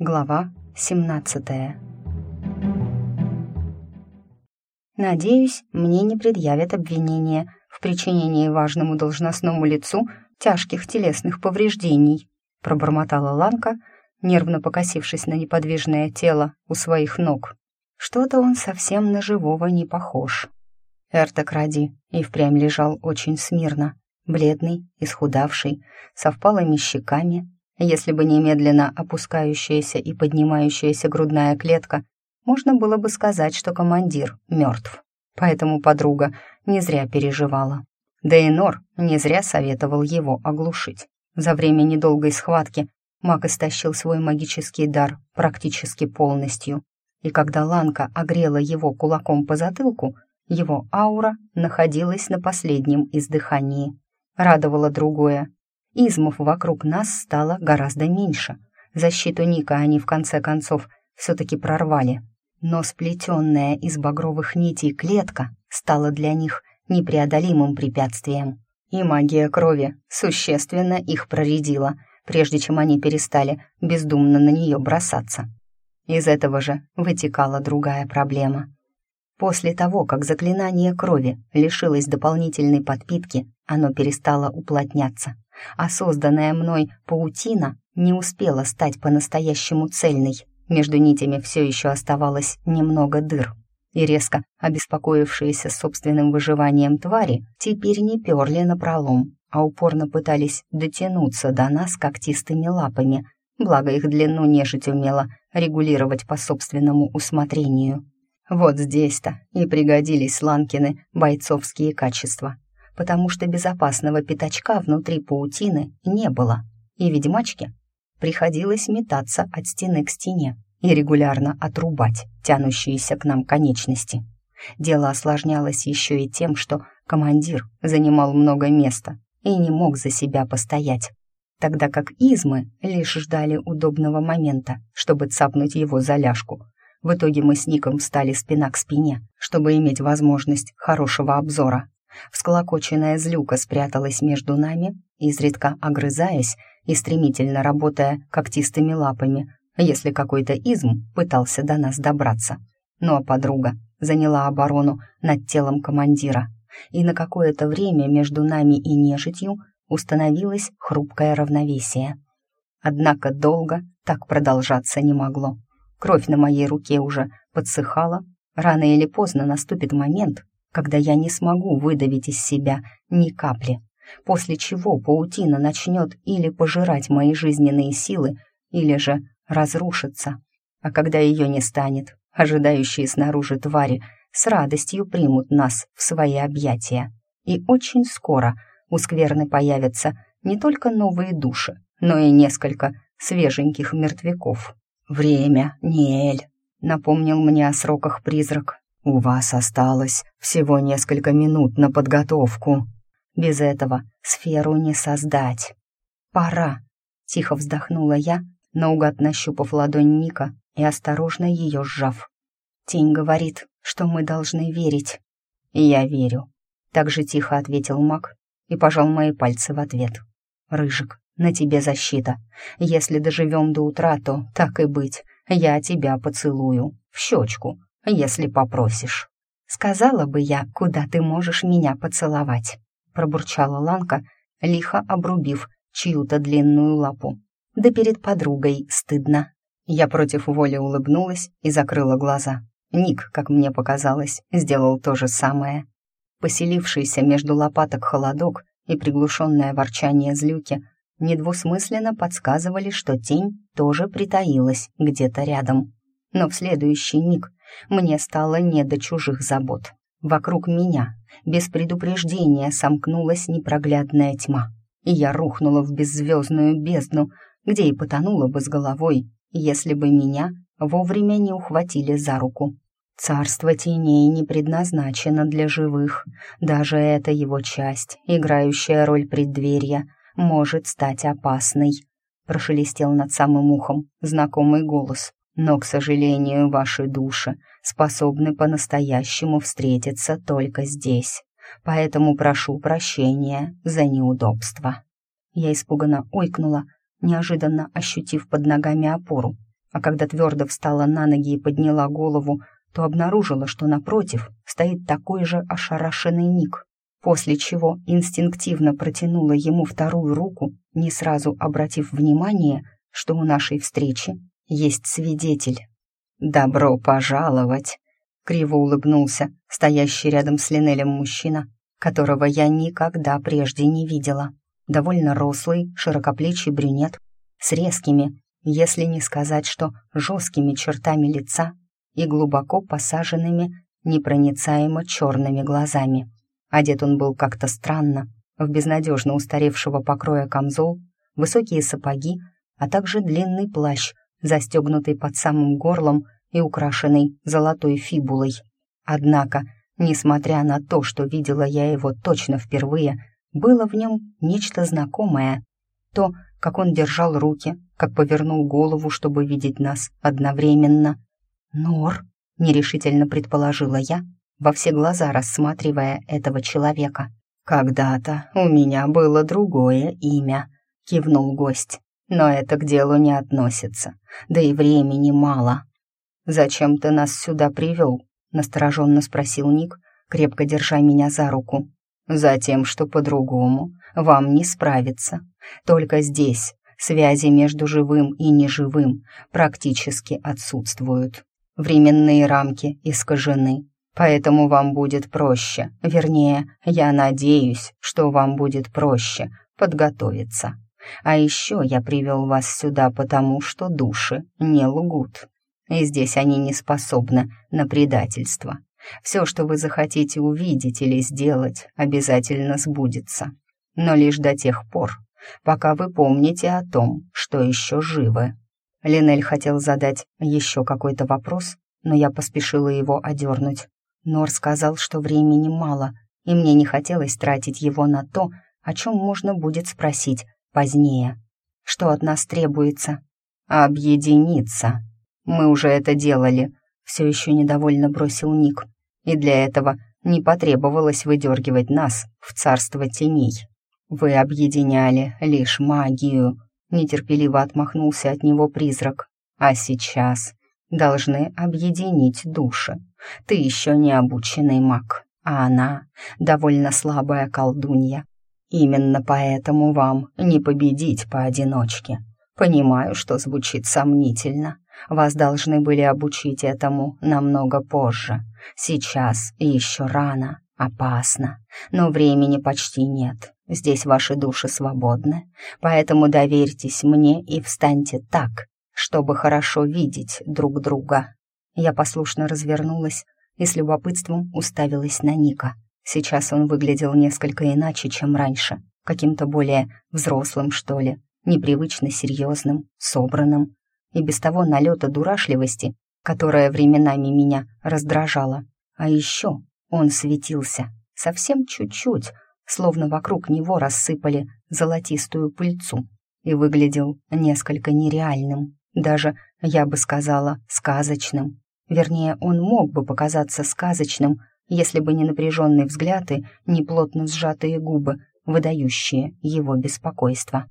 Глава 17 «Надеюсь, мне не предъявят обвинения в причинении важному должностному лицу тяжких телесных повреждений», пробормотала Ланка, нервно покосившись на неподвижное тело у своих ног. «Что-то он совсем на живого не похож». Эртек Ради и впрямь лежал очень смирно, бледный, исхудавший, со впалыми щеками, если бы не медленно опускающаяся и поднимающаяся грудная клетка, можно было бы сказать, что командир мертв. Поэтому подруга не зря переживала. Да и Нор не зря советовал его оглушить. За время недолгой схватки маг истощил свой магический дар практически полностью. И когда Ланка огрела его кулаком по затылку, его аура находилась на последнем издыхании. Радовало другое. Измов вокруг нас стало гораздо меньше. Защиту Ника они в конце концов все-таки прорвали. Но сплетенная из багровых нитей клетка стала для них непреодолимым препятствием. И магия крови существенно их проредила, прежде чем они перестали бездумно на нее бросаться. Из этого же вытекала другая проблема. После того, как заклинание крови лишилось дополнительной подпитки, оно перестало уплотняться а созданная мной паутина не успела стать по-настоящему цельной. Между нитями все еще оставалось немного дыр. И резко обеспокоившиеся собственным выживанием твари теперь не перли на пролом, а упорно пытались дотянуться до нас когтистыми лапами, благо их длину нежить умела регулировать по собственному усмотрению. Вот здесь-то и пригодились Ланкины бойцовские качества потому что безопасного пятачка внутри паутины не было, и ведьмачке приходилось метаться от стены к стене и регулярно отрубать тянущиеся к нам конечности. Дело осложнялось еще и тем, что командир занимал много места и не мог за себя постоять, тогда как измы лишь ждали удобного момента, чтобы цапнуть его за ляжку. В итоге мы с Ником встали спина к спине, чтобы иметь возможность хорошего обзора. Всколокоченная злюка спряталась между нами, изредка огрызаясь и стремительно работая когтистыми лапами, если какой-то изм пытался до нас добраться. Ну а подруга заняла оборону над телом командира, и на какое-то время между нами и нежитью установилось хрупкое равновесие. Однако долго так продолжаться не могло. Кровь на моей руке уже подсыхала, рано или поздно наступит момент, когда я не смогу выдавить из себя ни капли, после чего паутина начнет или пожирать мои жизненные силы, или же разрушиться. А когда ее не станет, ожидающие снаружи твари с радостью примут нас в свои объятия. И очень скоро у скверны появятся не только новые души, но и несколько свеженьких мертвяков. «Время, Ниэль», — напомнил мне о сроках призрак, «У вас осталось всего несколько минут на подготовку. Без этого сферу не создать. Пора!» — тихо вздохнула я, наугад нащупав ладонь Ника и осторожно ее сжав. «Тень говорит, что мы должны верить». «Я верю», — так же тихо ответил маг и пожал мои пальцы в ответ. «Рыжик, на тебе защита. Если доживем до утра, то, так и быть, я тебя поцелую. В щечку, если попросишь». «Сказала бы я, куда ты можешь меня поцеловать», пробурчала Ланка, лихо обрубив чью-то длинную лапу. «Да перед подругой стыдно». Я против воли улыбнулась и закрыла глаза. Ник, как мне показалось, сделал то же самое. Поселившийся между лопаток холодок и приглушенное ворчание злюки недвусмысленно подсказывали, что тень тоже притаилась где-то рядом. Но в следующий миг мне стало не до чужих забот. Вокруг меня без предупреждения сомкнулась непроглядная тьма, и я рухнула в беззвездную бездну, где и потонула бы с головой, если бы меня вовремя не ухватили за руку. Царство теней не предназначено для живых. Даже эта его часть, играющая роль преддверия, может стать опасной. Прошелестел над самым ухом знакомый голос. Но, к сожалению, ваши души способны по-настоящему встретиться только здесь. Поэтому прошу прощения за неудобство». Я испуганно ойкнула, неожиданно ощутив под ногами опору. а когда твердо встала на ноги и подняла голову, то обнаружила, что напротив стоит такой же ошарашенный Ник, после чего инстинктивно протянула ему вторую руку, не сразу обратив внимание, что у нашей встречи есть свидетель. «Добро пожаловать!» — криво улыбнулся стоящий рядом с Линелем мужчина, которого я никогда прежде не видела. Довольно рослый, широкоплечий брюнет с резкими, если не сказать, что жесткими чертами лица и глубоко посаженными, непроницаемо черными глазами. Одет он был как-то странно, в безнадежно устаревшего покроя камзол, высокие сапоги, а также длинный плащ, застегнутый под самым горлом и украшенный золотой фибулой. Однако, несмотря на то, что видела я его точно впервые, было в нем нечто знакомое. То, как он держал руки, как повернул голову, чтобы видеть нас одновременно. «Нор», — нерешительно предположила я, во все глаза рассматривая этого человека. «Когда-то у меня было другое имя», — кивнул гость. «Но это к делу не относится, да и времени мало». «Зачем ты нас сюда привел?» — настороженно спросил Ник, крепко держа меня за руку. «Затем, что по-другому вам не справиться. Только здесь связи между живым и неживым практически отсутствуют. Временные рамки искажены, поэтому вам будет проще, вернее, я надеюсь, что вам будет проще подготовиться. А еще я привел вас сюда потому, что души не лгут, и здесь они не способны на предательство. Все, что вы захотите увидеть или сделать, обязательно сбудется, но лишь до тех пор, пока вы помните о том, что еще живы». Линель хотел задать еще какой-то вопрос, но я поспешила его одернуть. Нор сказал, что времени мало, и мне не хотелось тратить его на то, о чем можно будет спросить позднее. Что от нас требуется? Объединиться. Мы уже это делали, все еще недовольно бросил Ник. И для этого не потребовалось выдергивать нас в царство теней. Вы объединяли лишь магию, нетерпеливо отмахнулся от него призрак. А сейчас должны объединить души. Ты еще не обученный маг, а она довольно слабая колдунья. Именно поэтому вам не победить поодиночке. Понимаю, что звучит сомнительно. Вас должны были обучить этому намного позже. Сейчас еще рано, опасно, но времени почти нет. Здесь ваши души свободны, поэтому доверьтесь мне и встаньте так, чтобы хорошо видеть друг друга». Я послушно развернулась и с любопытством уставилась на Ника. Сейчас он выглядел несколько иначе, чем раньше, каким-то более взрослым, что ли, непривычно серьезным, собранным, и без того налета дурашливости, которая временами меня раздражала. А еще он светился, совсем чуть-чуть, словно вокруг него рассыпали золотистую пыльцу, и выглядел несколько нереальным. Даже, я бы сказала, сказочным. Вернее, он мог бы показаться сказочным, если бы не напряженный взгляд и не плотно сжатые губы, выдающие его беспокойство.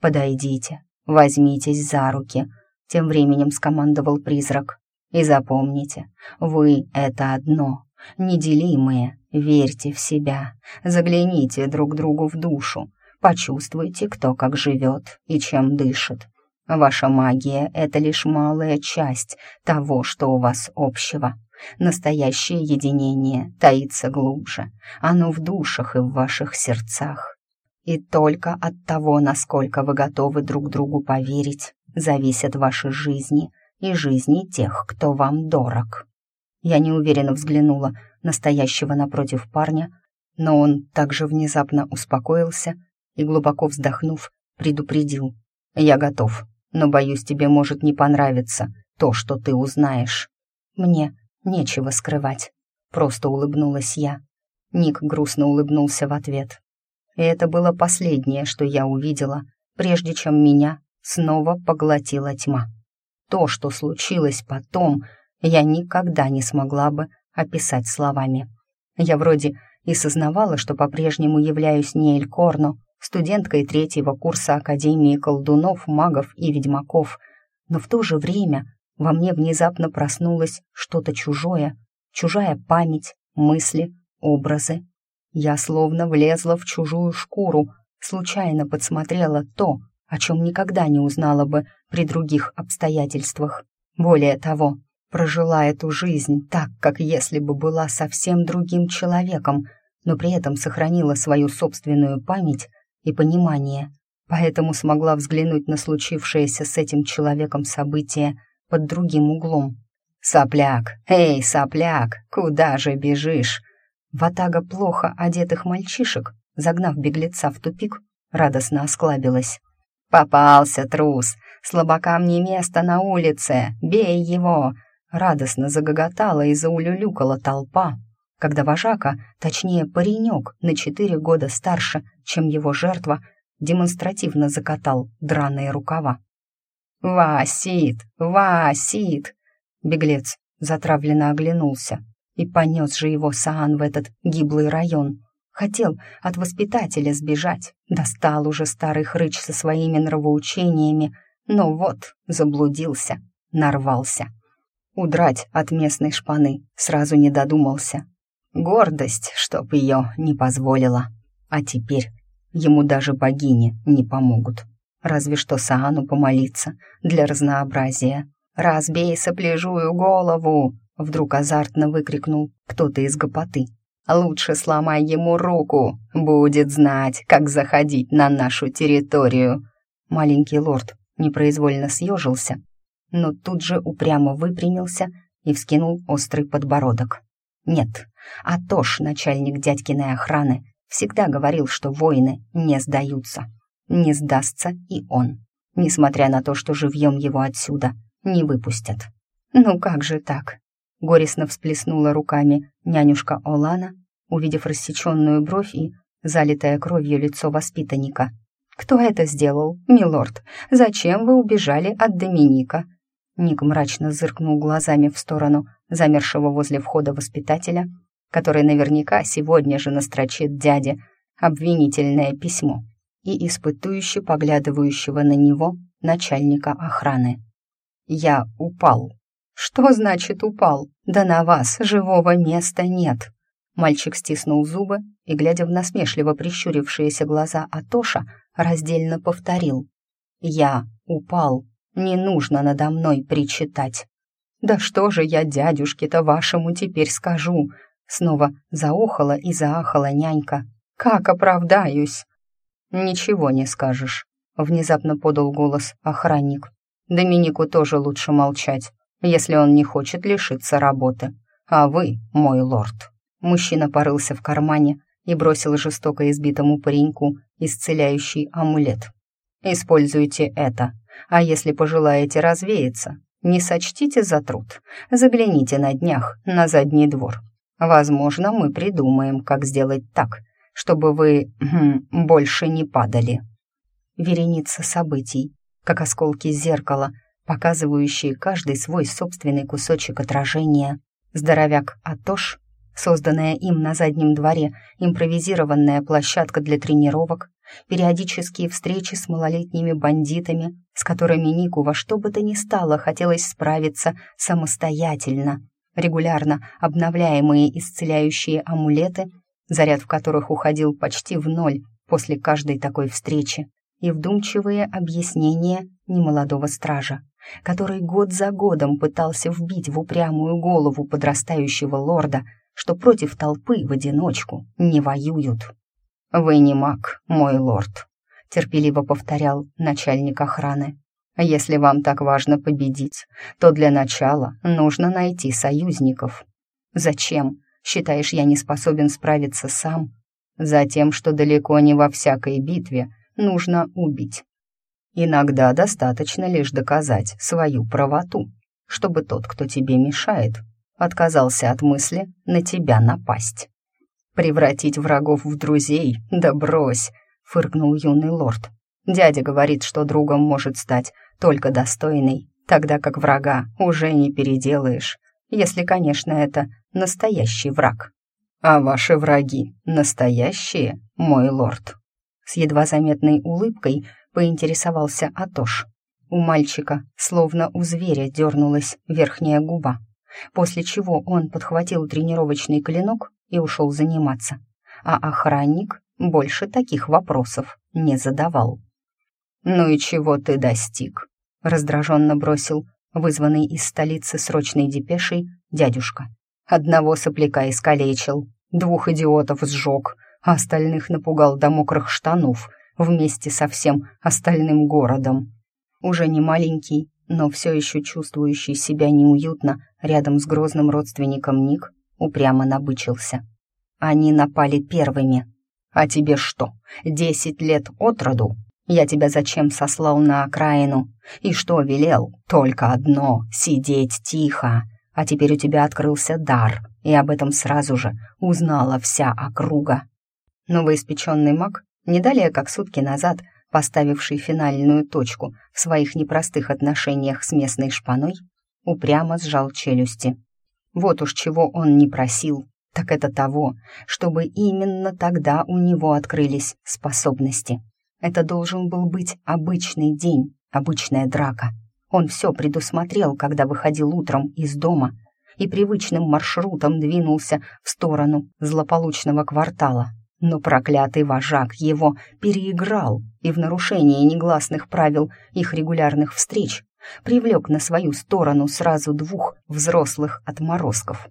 «Подойдите, возьмитесь за руки», — тем временем скомандовал призрак. «И запомните, вы — это одно, неделимые, верьте в себя, загляните друг другу в душу, почувствуйте, кто как живет и чем дышит, Ваша магия — это лишь малая часть того, что у вас общего. Настоящее единение таится глубже. Оно в душах и в ваших сердцах. И только от того, насколько вы готовы друг другу поверить, зависят ваши жизни и жизни тех, кто вам дорог. Я неуверенно взглянула на стоящего напротив парня, но он также внезапно успокоился и, глубоко вздохнув, предупредил. «Я готов» но, боюсь, тебе может не понравиться то, что ты узнаешь. Мне нечего скрывать, просто улыбнулась я. Ник грустно улыбнулся в ответ. И это было последнее, что я увидела, прежде чем меня снова поглотила тьма. То, что случилось потом, я никогда не смогла бы описать словами. Я вроде и сознавала, что по-прежнему являюсь не Элькорно, студенткой третьего курса Академии колдунов, магов и ведьмаков, но в то же время во мне внезапно проснулось что-то чужое, чужая память, мысли, образы. Я словно влезла в чужую шкуру, случайно подсмотрела то, о чем никогда не узнала бы при других обстоятельствах. Более того, прожила эту жизнь так, как если бы была совсем другим человеком, но при этом сохранила свою собственную память и понимание, поэтому смогла взглянуть на случившееся с этим человеком событие под другим углом. «Сопляк! Эй, сопляк! Куда же бежишь?» Ватага плохо одетых мальчишек, загнав беглеца в тупик, радостно осклабилась. «Попался, трус! Слабакам не место на улице! Бей его!» Радостно загоготала и заулюлюкала толпа, когда вожака, точнее паренек, на четыре года старше, чем его жертва, демонстративно закатал драные рукава. «Васит! Васит!» Беглец затравленно оглянулся и понес же его Саан в этот гиблый район. Хотел от воспитателя сбежать, достал уже старый хрыч со своими нравоучениями, но вот заблудился, нарвался. Удрать от местной шпаны сразу не додумался. Гордость, чтоб ее не позволила. А теперь ему даже богини не помогут. Разве что Саану помолиться для разнообразия. «Разбей сопляжую голову!» — вдруг азартно выкрикнул кто-то из гопоты. «Лучше сломай ему руку, будет знать, как заходить на нашу территорию!» Маленький лорд непроизвольно съежился, но тут же упрямо выпрямился и вскинул острый подбородок. Нет, Атош, начальник дядькиной охраны, всегда говорил, что воины не сдаются. Не сдастся и он, несмотря на то, что живьем его отсюда не выпустят. «Ну как же так?» — горестно всплеснула руками нянюшка Олана, увидев рассеченную бровь и залитое кровью лицо воспитанника. «Кто это сделал, милорд? Зачем вы убежали от Доминика?» Ник мрачно зыркнул глазами в сторону замершего возле входа воспитателя, который наверняка сегодня же настрочит дяде обвинительное письмо и испытующе поглядывающего на него начальника охраны. «Я упал». «Что значит упал? Да на вас живого места нет». Мальчик стиснул зубы и, глядя в насмешливо прищурившиеся глаза Атоша, раздельно повторил. «Я упал. Не нужно надо мной причитать». «Да что же я дядюшке-то вашему теперь скажу?» Снова заохала и заахала нянька. «Как оправдаюсь?» «Ничего не скажешь», — внезапно подал голос охранник. «Доминику тоже лучше молчать, если он не хочет лишиться работы. А вы, мой лорд». Мужчина порылся в кармане и бросил жестоко избитому пареньку исцеляющий амулет. «Используйте это, а если пожелаете развеяться, не сочтите за труд. Загляните на днях на задний двор. Возможно, мы придумаем, как сделать так, чтобы вы хм, больше не падали. Вереница событий, как осколки зеркала, показывающие каждый свой собственный кусочек отражения. Здоровяк Атош, созданная им на заднем дворе импровизированная площадка для тренировок, периодические встречи с малолетними бандитами, с которыми Нику во что бы то ни стало хотелось справиться самостоятельно, регулярно обновляемые исцеляющие амулеты заряд в которых уходил почти в ноль после каждой такой встречи, и вдумчивые объяснения немолодого стража, который год за годом пытался вбить в упрямую голову подрастающего лорда, что против толпы в одиночку не воюют. «Вы не маг, мой лорд», — терпеливо повторял начальник охраны. «Если вам так важно победить, то для начала нужно найти союзников». «Зачем?» Считаешь, я не способен справиться сам? Затем, что далеко не во всякой битве нужно убить. Иногда достаточно лишь доказать свою правоту, чтобы тот, кто тебе мешает, отказался от мысли на тебя напасть. «Превратить врагов в друзей? Да брось!» — фыркнул юный лорд. «Дядя говорит, что другом может стать только достойный, тогда как врага уже не переделаешь, если, конечно, это настоящий враг. А ваши враги настоящие, мой лорд?» С едва заметной улыбкой поинтересовался Атош. У мальчика, словно у зверя, дернулась верхняя губа, после чего он подхватил тренировочный клинок и ушел заниматься, а охранник больше таких вопросов не задавал. «Ну и чего ты достиг?» — раздраженно бросил вызванный из столицы срочной депешей дядюшка. Одного сопляка искалечил, двух идиотов сжег, а остальных напугал до мокрых штанов вместе со всем остальным городом. Уже не маленький, но все еще чувствующий себя неуютно рядом с грозным родственником Ник, упрямо набычился. Они напали первыми. А тебе что, десять лет от роду? Я тебя зачем сослал на окраину? И что велел? Только одно — сидеть тихо. А теперь у тебя открылся дар, и об этом сразу же узнала вся округа. Новоиспеченный маг, не далее как сутки назад, поставивший финальную точку в своих непростых отношениях с местной шпаной, упрямо сжал челюсти. Вот уж чего он не просил, так это того, чтобы именно тогда у него открылись способности. Это должен был быть обычный день, обычная драка — он все предусмотрел, когда выходил утром из дома и привычным маршрутом двинулся в сторону злополучного квартала. Но проклятый вожак его переиграл и в нарушении негласных правил их регулярных встреч привлек на свою сторону сразу двух взрослых отморозков.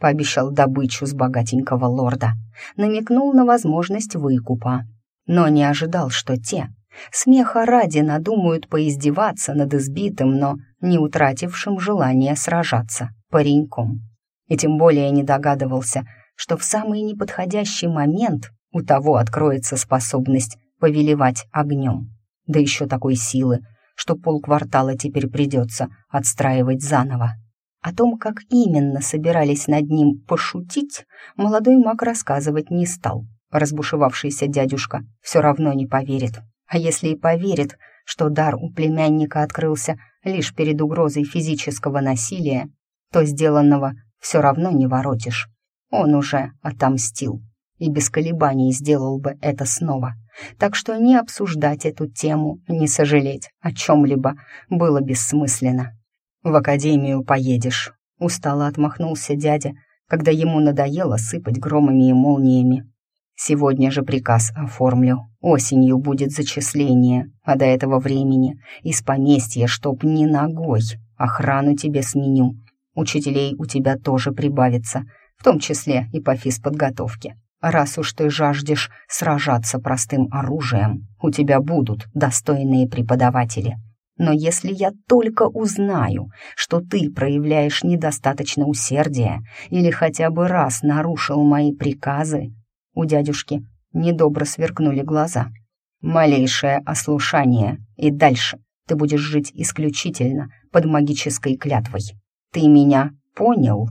Пообещал добычу с богатенького лорда, намекнул на возможность выкупа, но не ожидал, что те Смеха ради надумают поиздеваться над избитым, но не утратившим желания сражаться пареньком. И тем более не догадывался, что в самый неподходящий момент у того откроется способность повелевать огнем. Да еще такой силы, что полквартала теперь придется отстраивать заново. О том, как именно собирались над ним пошутить, молодой маг рассказывать не стал. Разбушевавшийся дядюшка все равно не поверит. А если и поверит, что дар у племянника открылся лишь перед угрозой физического насилия, то сделанного все равно не воротишь. Он уже отомстил и без колебаний сделал бы это снова. Так что не обсуждать эту тему, не сожалеть о чем-либо было бессмысленно. «В академию поедешь», — устало отмахнулся дядя, когда ему надоело сыпать громами и молниями. Сегодня же приказ оформлю. Осенью будет зачисление, а до этого времени из поместья, чтоб не ногой. Охрану тебе сменю. Учителей у тебя тоже прибавится, в том числе и по физподготовке. Раз уж ты жаждешь сражаться простым оружием, у тебя будут достойные преподаватели. Но если я только узнаю, что ты проявляешь недостаточно усердия или хотя бы раз нарушил мои приказы, у дядюшки недобро сверкнули глаза. «Малейшее ослушание, и дальше ты будешь жить исключительно под магической клятвой. Ты меня понял?»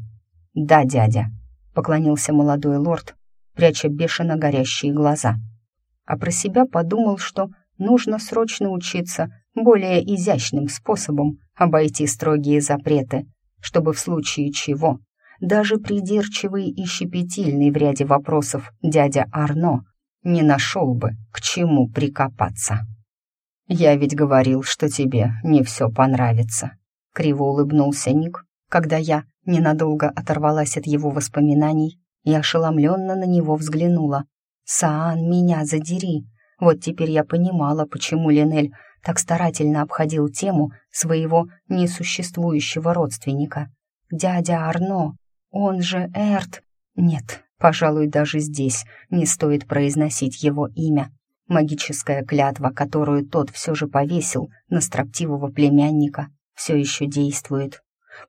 «Да, дядя», — поклонился молодой лорд, пряча бешено горящие глаза. А про себя подумал, что нужно срочно учиться более изящным способом обойти строгие запреты, чтобы в случае чего даже придирчивый и щепетильный в ряде вопросов дядя Арно не нашел бы, к чему прикопаться. «Я ведь говорил, что тебе не все понравится», — криво улыбнулся Ник, когда я ненадолго оторвалась от его воспоминаний и ошеломленно на него взглянула. «Саан, меня задери!» Вот теперь я понимала, почему Линель так старательно обходил тему своего несуществующего родственника. Дядя Арно он же Эрт. Нет, пожалуй, даже здесь не стоит произносить его имя. Магическая клятва, которую тот все же повесил на строптивого племянника, все еще действует.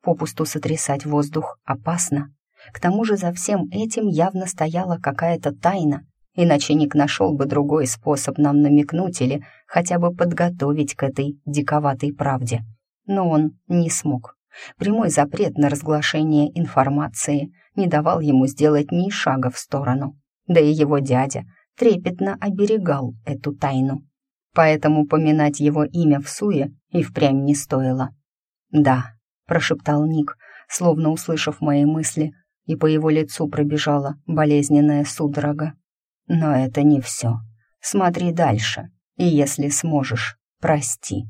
Попусту сотрясать воздух опасно. К тому же за всем этим явно стояла какая-то тайна, иначе Ник нашел бы другой способ нам намекнуть или хотя бы подготовить к этой диковатой правде. Но он не смог. Прямой запрет на разглашение информации не давал ему сделать ни шага в сторону. Да и его дядя трепетно оберегал эту тайну. Поэтому поминать его имя в суе и впрямь не стоило. «Да», — прошептал Ник, словно услышав мои мысли, и по его лицу пробежала болезненная судорога. «Но это не все. Смотри дальше, и если сможешь, прости».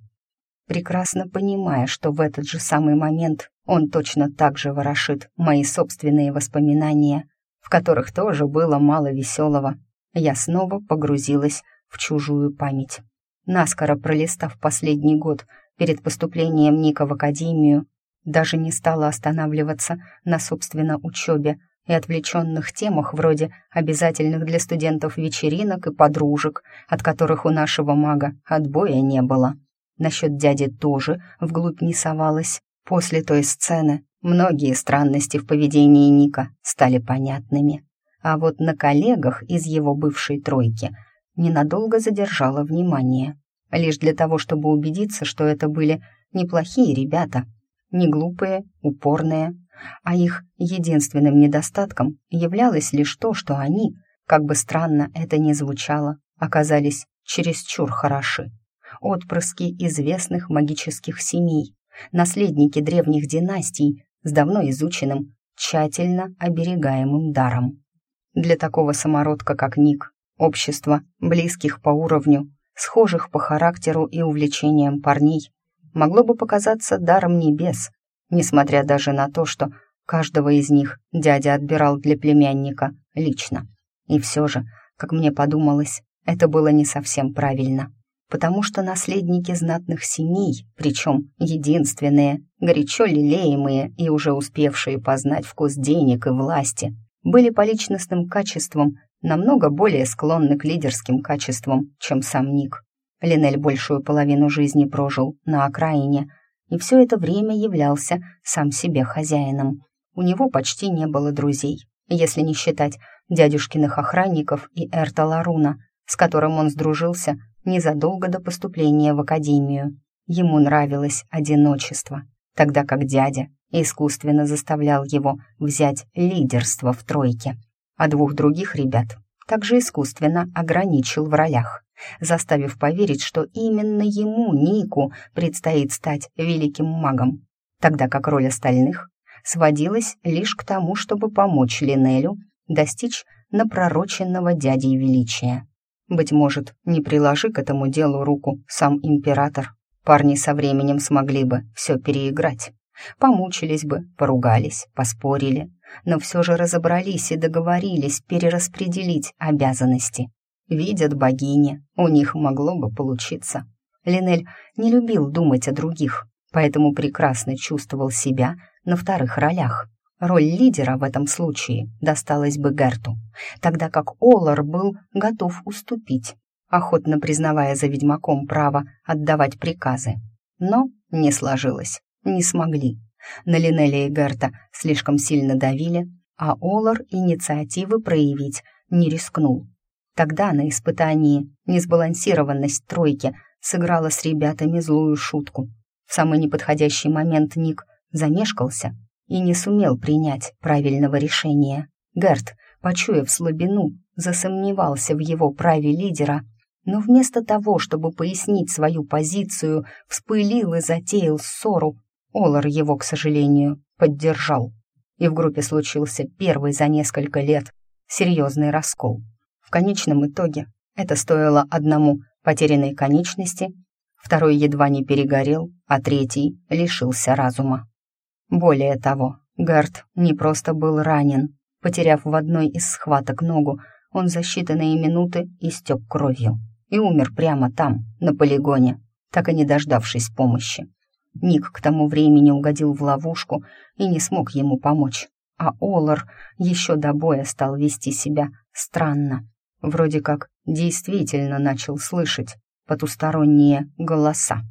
Прекрасно понимая, что в этот же самый момент он точно так же ворошит мои собственные воспоминания, в которых тоже было мало веселого. Я снова погрузилась в чужую память. Наскоро пролистав последний год перед поступлением Ника в академию, даже не стала останавливаться на, собственно, учебе и отвлеченных темах вроде обязательных для студентов вечеринок и подружек, от которых у нашего мага отбоя не было. Насчет дяди тоже вглубь не совалась. После той сцены многие странности в поведении Ника стали понятными. А вот на коллегах из его бывшей тройки ненадолго задержала внимание. Лишь для того, чтобы убедиться, что это были неплохие ребята, не глупые, упорные, а их единственным недостатком являлось лишь то, что они, как бы странно это ни звучало, оказались чересчур хороши отпрыски известных магических семей, наследники древних династий с давно изученным, тщательно оберегаемым даром. Для такого самородка, как Ник, общество, близких по уровню, схожих по характеру и увлечениям парней, могло бы показаться даром небес, несмотря даже на то, что каждого из них дядя отбирал для племянника лично. И все же, как мне подумалось, это было не совсем правильно потому что наследники знатных семей, причем единственные, горячо лелеемые и уже успевшие познать вкус денег и власти, были по личностным качествам намного более склонны к лидерским качествам, чем сам Ник. Линель большую половину жизни прожил на окраине и все это время являлся сам себе хозяином. У него почти не было друзей, если не считать дядюшкиных охранников и Эрта Ларуна, с которым он сдружился незадолго до поступления в академию. Ему нравилось одиночество, тогда как дядя искусственно заставлял его взять лидерство в тройке, а двух других ребят также искусственно ограничил в ролях, заставив поверить, что именно ему, Нику, предстоит стать великим магом, тогда как роль остальных сводилась лишь к тому, чтобы помочь Линелю достичь напророченного дядей величия. Быть может, не приложи к этому делу руку сам император. Парни со временем смогли бы все переиграть. Помучились бы, поругались, поспорили, но все же разобрались и договорились перераспределить обязанности. Видят богини, у них могло бы получиться. Линель не любил думать о других, поэтому прекрасно чувствовал себя на вторых ролях. Роль лидера в этом случае досталась бы Герту, тогда как Олар был готов уступить, охотно признавая за ведьмаком право отдавать приказы. Но не сложилось, не смогли. На Линелия и Герта слишком сильно давили, а Олар инициативы проявить не рискнул. Тогда на испытании несбалансированность тройки сыграла с ребятами злую шутку. В самый неподходящий момент Ник замешкался и не сумел принять правильного решения. Герт, почуяв слабину, засомневался в его праве лидера, но вместо того, чтобы пояснить свою позицию, вспылил и затеял ссору. Олар его, к сожалению, поддержал. И в группе случился первый за несколько лет серьезный раскол. В конечном итоге это стоило одному потерянной конечности, второй едва не перегорел, а третий лишился разума. Более того, Гард не просто был ранен. Потеряв в одной из схваток ногу, он за считанные минуты истек кровью и умер прямо там, на полигоне, так и не дождавшись помощи. Ник к тому времени угодил в ловушку и не смог ему помочь, а Олар еще до боя стал вести себя странно. Вроде как действительно начал слышать потусторонние голоса.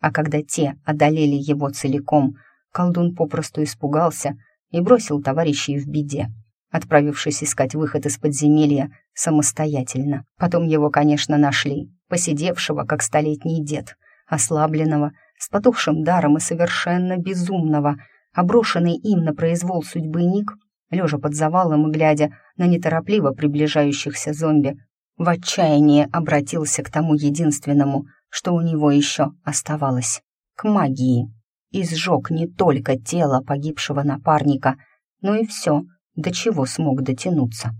А когда те одолели его целиком — Колдун попросту испугался и бросил товарищей в беде, отправившись искать выход из подземелья самостоятельно. Потом его, конечно, нашли, посидевшего, как столетний дед, ослабленного, с потухшим даром и совершенно безумного, оброшенный им на произвол судьбы Ник, лежа под завалом и глядя на неторопливо приближающихся зомби, в отчаянии обратился к тому единственному, что у него еще оставалось — к магии и сжег не только тело погибшего напарника, но и все, до чего смог дотянуться.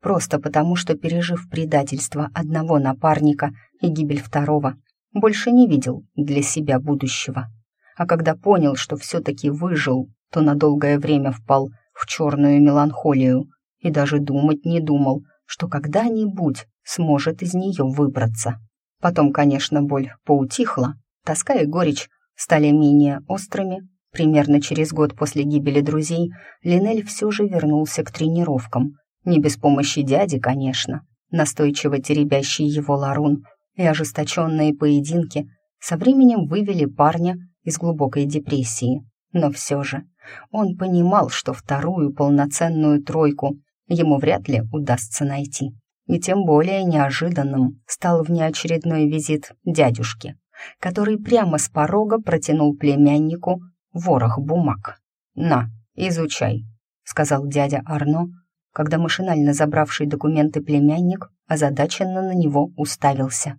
Просто потому, что, пережив предательство одного напарника и гибель второго, больше не видел для себя будущего. А когда понял, что все-таки выжил, то на долгое время впал в черную меланхолию и даже думать не думал, что когда-нибудь сможет из нее выбраться. Потом, конечно, боль поутихла, тоска и горечь стали менее острыми. Примерно через год после гибели друзей Линель все же вернулся к тренировкам. Не без помощи дяди, конечно. Настойчиво теребящий его ларун и ожесточенные поединки со временем вывели парня из глубокой депрессии. Но все же он понимал, что вторую полноценную тройку ему вряд ли удастся найти. И тем более неожиданным стал внеочередной визит дядюшки, который прямо с порога протянул племяннику ворох бумаг. «На, изучай», — сказал дядя Арно, когда машинально забравший документы племянник озадаченно на него уставился.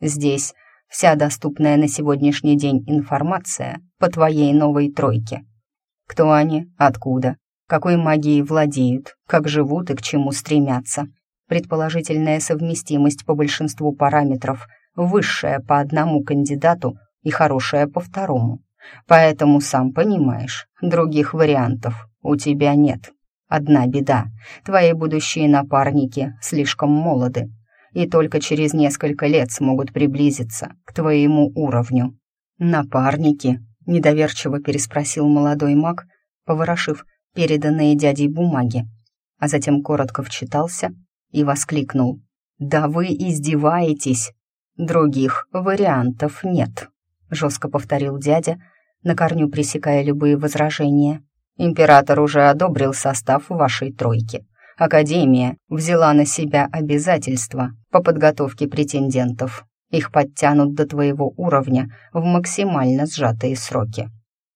«Здесь вся доступная на сегодняшний день информация по твоей новой тройке. Кто они, откуда, какой магией владеют, как живут и к чему стремятся. Предположительная совместимость по большинству параметров высшая по одному кандидату и хорошая по второму. Поэтому, сам понимаешь, других вариантов у тебя нет. Одна беда. Твои будущие напарники слишком молоды и только через несколько лет смогут приблизиться к твоему уровню. Напарники? Недоверчиво переспросил молодой маг, поворошив переданные дядей бумаги, а затем коротко вчитался и воскликнул. «Да вы издеваетесь! Других вариантов нет», — жестко повторил дядя, на корню пресекая любые возражения. «Император уже одобрил состав вашей тройки. Академия взяла на себя обязательства по подготовке претендентов. Их подтянут до твоего уровня в максимально сжатые сроки.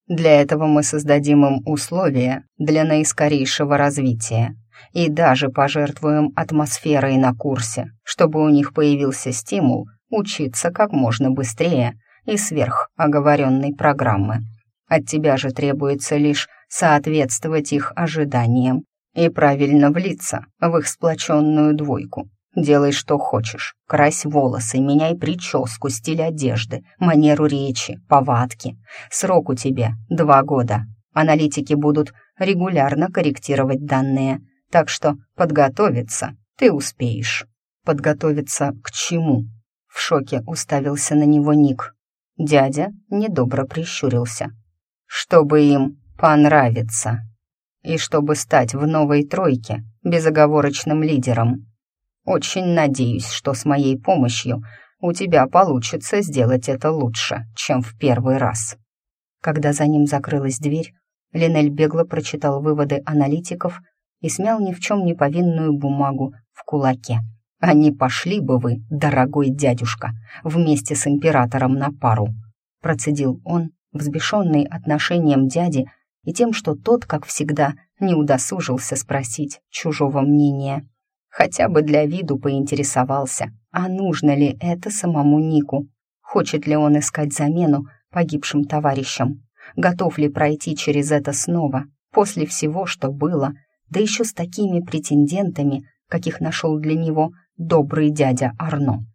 Для этого мы создадим им условия для наискорейшего развития и даже пожертвуем атмосферой на курсе, чтобы у них появился стимул учиться как можно быстрее и сверх оговоренной программы. От тебя же требуется лишь соответствовать их ожиданиям и правильно влиться в их сплоченную двойку. Делай, что хочешь. Крась волосы, меняй прическу, стиль одежды, манеру речи, повадки. Срок у тебя два года. Аналитики будут регулярно корректировать данные, так что подготовиться ты успеешь. Подготовиться к чему? В шоке уставился на него Ник. Дядя недобро прищурился. Чтобы им понравиться. И чтобы стать в новой тройке безоговорочным лидером. Очень надеюсь, что с моей помощью у тебя получится сделать это лучше, чем в первый раз». Когда за ним закрылась дверь, Линель бегло прочитал выводы аналитиков и смял ни в чем не повинную бумагу в кулаке. «А не пошли бы вы, дорогой дядюшка, вместе с императором на пару!» Процедил он, взбешенный отношением дяди и тем, что тот, как всегда, не удосужился спросить чужого мнения хотя бы для виду поинтересовался, а нужно ли это самому Нику, хочет ли он искать замену погибшим товарищам, готов ли пройти через это снова, после всего, что было, да еще с такими претендентами, каких нашел для него добрый дядя Арно.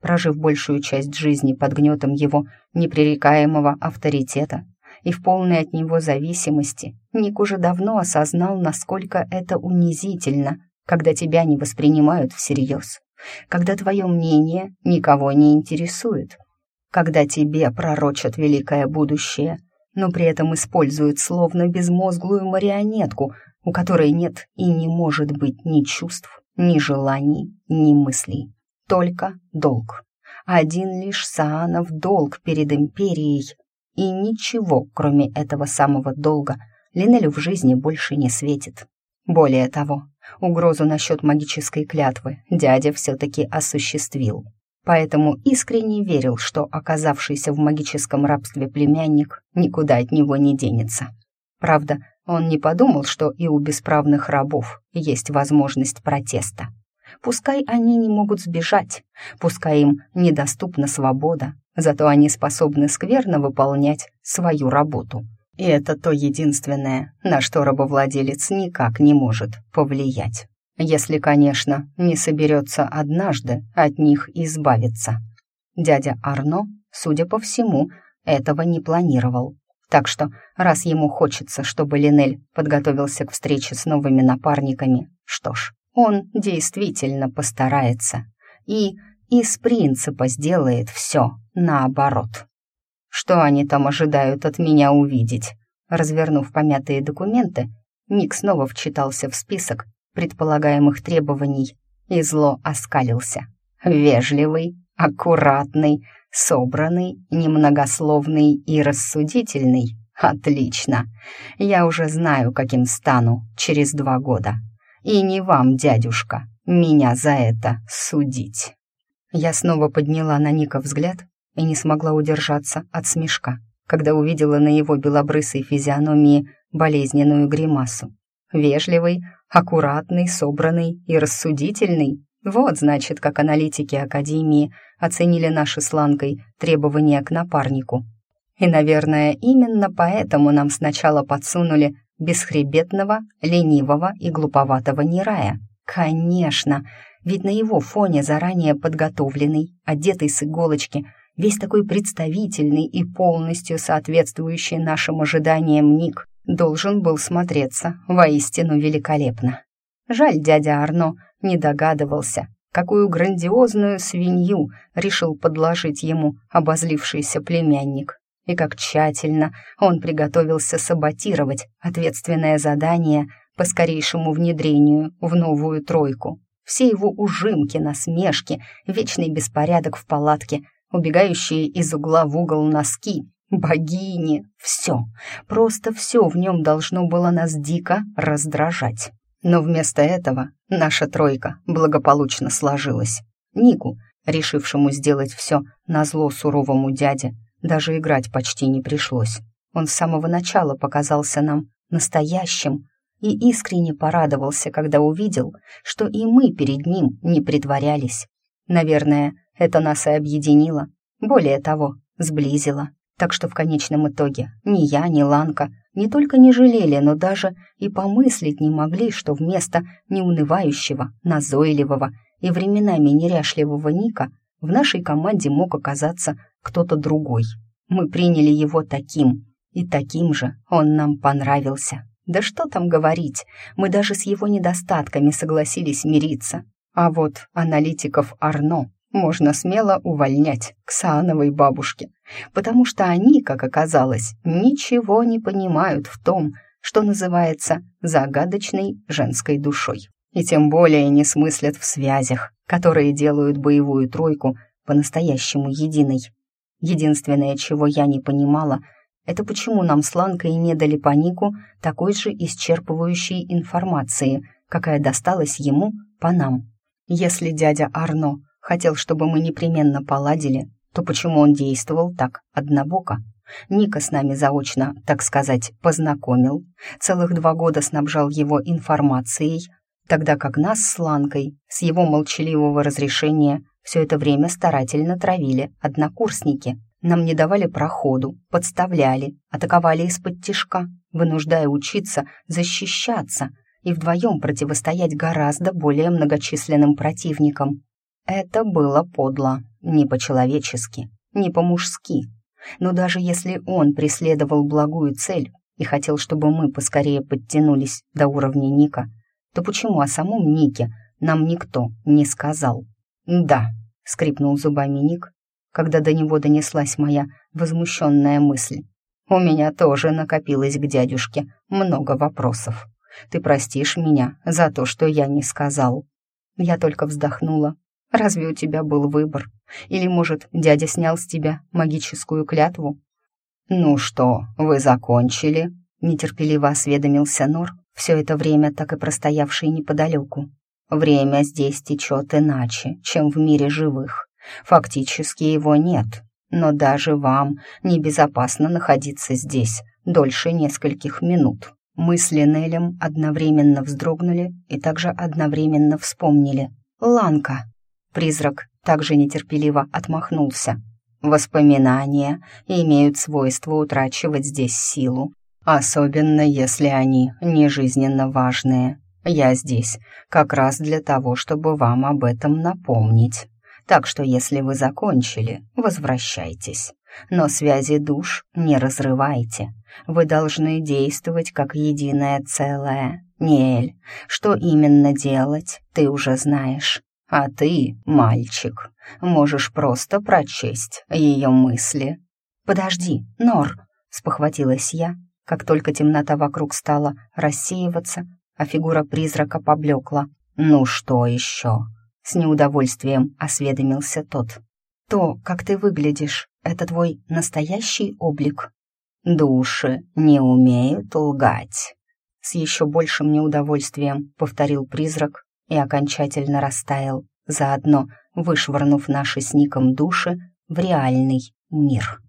Прожив большую часть жизни под гнетом его непререкаемого авторитета и в полной от него зависимости, Ник уже давно осознал, насколько это унизительно когда тебя не воспринимают всерьез, когда твое мнение никого не интересует, когда тебе пророчат великое будущее, но при этом используют словно безмозглую марионетку, у которой нет и не может быть ни чувств, ни желаний, ни мыслей. Только долг. Один лишь Саанов долг перед империей, и ничего, кроме этого самого долга, Линелю в жизни больше не светит. Более того, Угрозу насчет магической клятвы дядя все-таки осуществил. Поэтому искренне верил, что оказавшийся в магическом рабстве племянник никуда от него не денется. Правда, он не подумал, что и у бесправных рабов есть возможность протеста. Пускай они не могут сбежать, пускай им недоступна свобода, зато они способны скверно выполнять свою работу. И это то единственное, на что рабовладелец никак не может повлиять. Если, конечно, не соберется однажды от них избавиться. Дядя Арно, судя по всему, этого не планировал. Так что, раз ему хочется, чтобы Линель подготовился к встрече с новыми напарниками, что ж, он действительно постарается. И из принципа сделает все наоборот. Что они там ожидают от меня увидеть? Развернув помятые документы, Ник снова вчитался в список предполагаемых требований и зло оскалился. Вежливый, аккуратный, собранный, немногословный и рассудительный. Отлично. Я уже знаю, каким стану через два года. И не вам, дядюшка, меня за это судить. Я снова подняла на Ника взгляд и не смогла удержаться от смешка, когда увидела на его белобрысой физиономии болезненную гримасу. Вежливый, аккуратный, собранный и рассудительный. Вот, значит, как аналитики Академии оценили наши с Ланкой требования к напарнику. И, наверное, именно поэтому нам сначала подсунули бесхребетного, ленивого и глуповатого Нирая. Конечно, ведь на его фоне заранее подготовленный, одетый с иголочки, весь такой представительный и полностью соответствующий нашим ожиданиям Ник должен был смотреться воистину великолепно. Жаль, дядя Арно не догадывался, какую грандиозную свинью решил подложить ему обозлившийся племянник, и как тщательно он приготовился саботировать ответственное задание по скорейшему внедрению в новую тройку. Все его ужимки, насмешки, вечный беспорядок в палатке, убегающие из угла в угол носки, богини, все, просто все в нем должно было нас дико раздражать. Но вместо этого наша тройка благополучно сложилась. Нику, решившему сделать все на зло суровому дяде, даже играть почти не пришлось. Он с самого начала показался нам настоящим и искренне порадовался, когда увидел, что и мы перед ним не притворялись. Наверное, это нас и объединило, более того, сблизило. Так что в конечном итоге ни я, ни Ланка не только не жалели, но даже и помыслить не могли, что вместо неунывающего, назойливого и временами неряшливого Ника в нашей команде мог оказаться кто-то другой. Мы приняли его таким, и таким же он нам понравился. Да что там говорить, мы даже с его недостатками согласились мириться. А вот аналитиков Арно можно смело увольнять к Саановой бабушке, потому что они, как оказалось, ничего не понимают в том, что называется загадочной женской душой. И тем более не смыслят в связях, которые делают боевую тройку по-настоящему единой. Единственное, чего я не понимала, это почему нам с Ланкой не дали по Нику такой же исчерпывающей информации, какая досталась ему по нам. Если дядя Арно хотел, чтобы мы непременно поладили, то почему он действовал так однобоко? Ника с нами заочно, так сказать, познакомил, целых два года снабжал его информацией, тогда как нас с Ланкой, с его молчаливого разрешения, все это время старательно травили однокурсники. Нам не давали проходу, подставляли, атаковали из-под тишка, вынуждая учиться защищаться и вдвоем противостоять гораздо более многочисленным противникам. Это было подло, не по-человечески, не по-мужски. Но даже если он преследовал благую цель и хотел, чтобы мы поскорее подтянулись до уровня Ника, то почему о самом Нике нам никто не сказал? «Да», — скрипнул зубами Ник, когда до него донеслась моя возмущенная мысль. «У меня тоже накопилось к дядюшке много вопросов. Ты простишь меня за то, что я не сказал?» Я только вздохнула Разве у тебя был выбор? Или, может, дядя снял с тебя магическую клятву?» «Ну что, вы закончили?» — нетерпеливо осведомился Нор, все это время так и простоявший неподалеку. «Время здесь течет иначе, чем в мире живых. Фактически его нет, но даже вам небезопасно находиться здесь дольше нескольких минут». Мы с Линелем одновременно вздрогнули и также одновременно вспомнили. «Ланка!» Призрак также нетерпеливо отмахнулся. Воспоминания имеют свойство утрачивать здесь силу, особенно если они не жизненно важные. Я здесь как раз для того, чтобы вам об этом напомнить. Так что если вы закончили, возвращайтесь. Но связи душ не разрывайте. Вы должны действовать как единое целое. Нель, что именно делать, ты уже знаешь. А ты, мальчик, можешь просто прочесть ее мысли. «Подожди, Нор!» — спохватилась я, как только темнота вокруг стала рассеиваться, а фигура призрака поблекла. «Ну что еще?» — с неудовольствием осведомился тот. «То, как ты выглядишь, это твой настоящий облик?» «Души не умеют лгать», — с еще большим неудовольствием повторил призрак и окончательно растаял, заодно вышвырнув наши с Ником души в реальный мир.